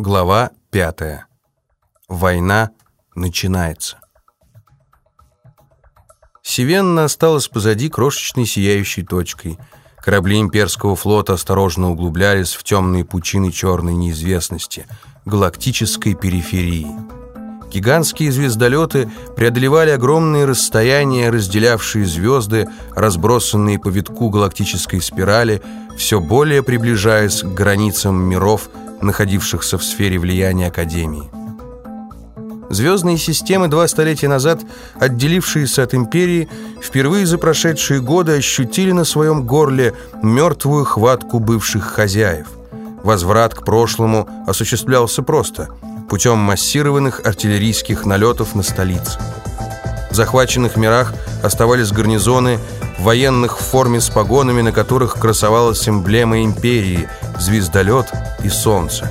Глава 5. Война начинается. Севенна осталась позади крошечной сияющей точкой. Корабли имперского флота осторожно углублялись в темные пучины черной неизвестности, галактической периферии. Гигантские звездолеты преодолевали огромные расстояния, разделявшие звезды, разбросанные по витку галактической спирали, все более приближаясь к границам миров, находившихся в сфере влияния Академии. Звездные системы два столетия назад, отделившиеся от империи, впервые за прошедшие годы ощутили на своем горле мертвую хватку бывших хозяев. Возврат к прошлому осуществлялся просто – путем массированных артиллерийских налетов на столицу. В захваченных мирах оставались гарнизоны, военных в форме с погонами, на которых красовалась эмблема империи, звездолет и солнце.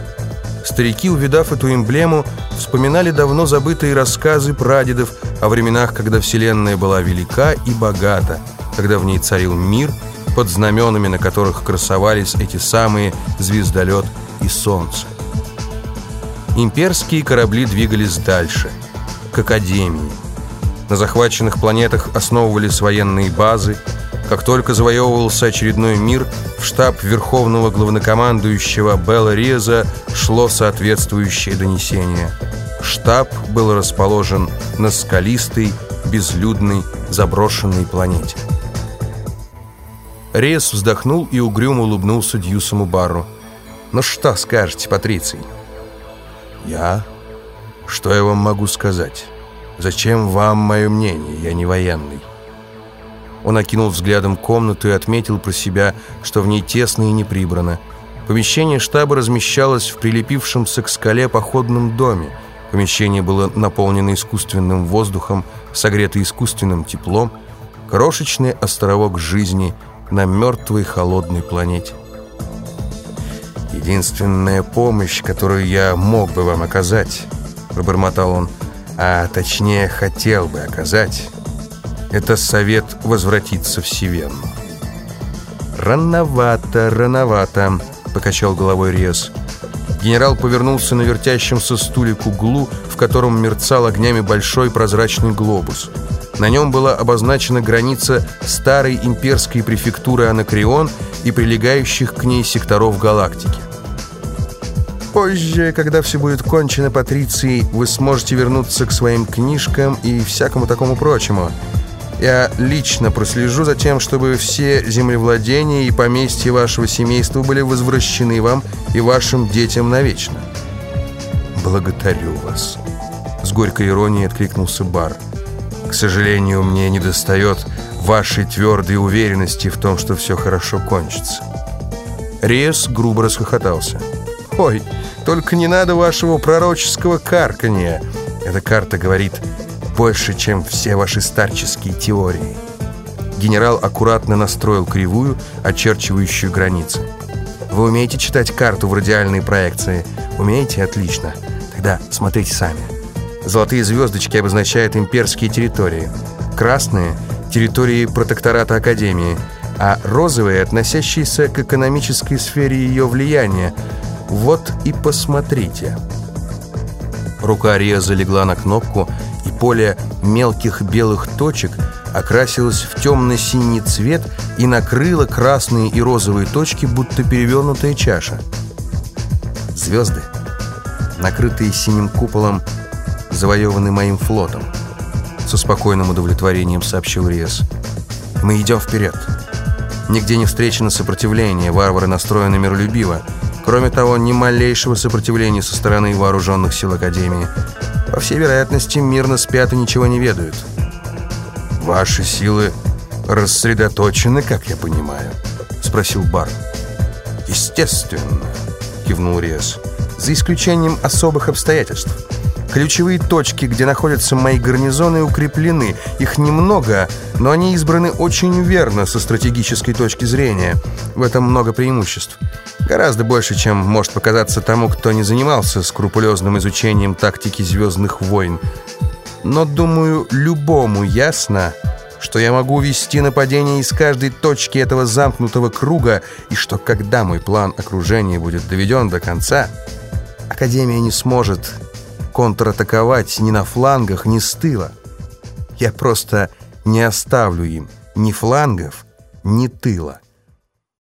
Старики, увидав эту эмблему, вспоминали давно забытые рассказы прадедов о временах, когда Вселенная была велика и богата, когда в ней царил мир, под знаменами, на которых красовались эти самые звездолет и солнце. Имперские корабли двигались дальше, к Академии. На захваченных планетах основывались военные базы. Как только завоевывался очередной мир, в штаб Верховного Главнокомандующего Белла Реза шло соответствующее донесение. Штаб был расположен на скалистой, безлюдной, заброшенной планете. Рез вздохнул и угрюмо улыбнулся Дьюсому Барру. «Ну что скажете, Патриций?» «Я? Что я вам могу сказать? Зачем вам мое мнение? Я не военный». Он окинул взглядом комнату и отметил про себя, что в ней тесно и не прибрано. Помещение штаба размещалось в прилепившемся к скале походном доме. Помещение было наполнено искусственным воздухом, согрето искусственным теплом. Крошечный островок жизни на мертвой холодной планете. «Единственная помощь, которую я мог бы вам оказать», — пробормотал он, «а точнее хотел бы оказать, это совет возвратиться в Севенну». «Рановато, рановато», — покачал головой Рез. Генерал повернулся на вертящемся стуле к углу, в котором мерцал огнями большой прозрачный глобус. На нем была обозначена граница старой имперской префектуры Анакреон и прилегающих к ней секторов галактики. Позже, когда все будет кончено, Патриции, вы сможете вернуться к своим книжкам и всякому такому прочему. Я лично прослежу за тем, чтобы все землевладения и поместья вашего семейства были возвращены вам и вашим детям навечно. Благодарю вас. С горькой иронией откликнулся Бар. К сожалению, мне недостает вашей твердой уверенности в том, что все хорошо кончится. Риес грубо расхохотался. «Ой, только не надо вашего пророческого карканья. Эта карта говорит больше, чем все ваши старческие теории. Генерал аккуратно настроил кривую, очерчивающую границы. Вы умеете читать карту в радиальной проекции? Умеете? Отлично. Тогда смотрите сами. Золотые звездочки обозначают имперские территории. Красные – территории протектората Академии, а розовые – относящиеся к экономической сфере ее влияния – вот и посмотрите. Рука Рия залегла на кнопку, и поле мелких белых точек окрасилось в темно-синий цвет и накрыло красные и розовые точки, будто перевернутая чаша. Звезды, накрытые синим куполом, завоеваны моим флотом. Со спокойным удовлетворением сообщил Риас. Мы идем вперед. Нигде не встречено сопротивление, варвары настроены миролюбиво. Кроме того, ни малейшего сопротивления со стороны вооруженных сил Академии. По всей вероятности, мирно спят и ничего не ведают. «Ваши силы рассредоточены, как я понимаю?» — спросил Бар. «Естественно», — кивнул Риас, — «за исключением особых обстоятельств». Ключевые точки, где находятся мои гарнизоны, укреплены. Их немного, но они избраны очень верно со стратегической точки зрения. В этом много преимуществ. Гораздо больше, чем может показаться тому, кто не занимался скрупулезным изучением тактики «Звездных войн». Но, думаю, любому ясно, что я могу вести нападение из каждой точки этого замкнутого круга, и что когда мой план окружения будет доведен до конца Академия не сможет контратаковать ни на флангах, ни с тыла. Я просто не оставлю им ни флангов, ни тыла.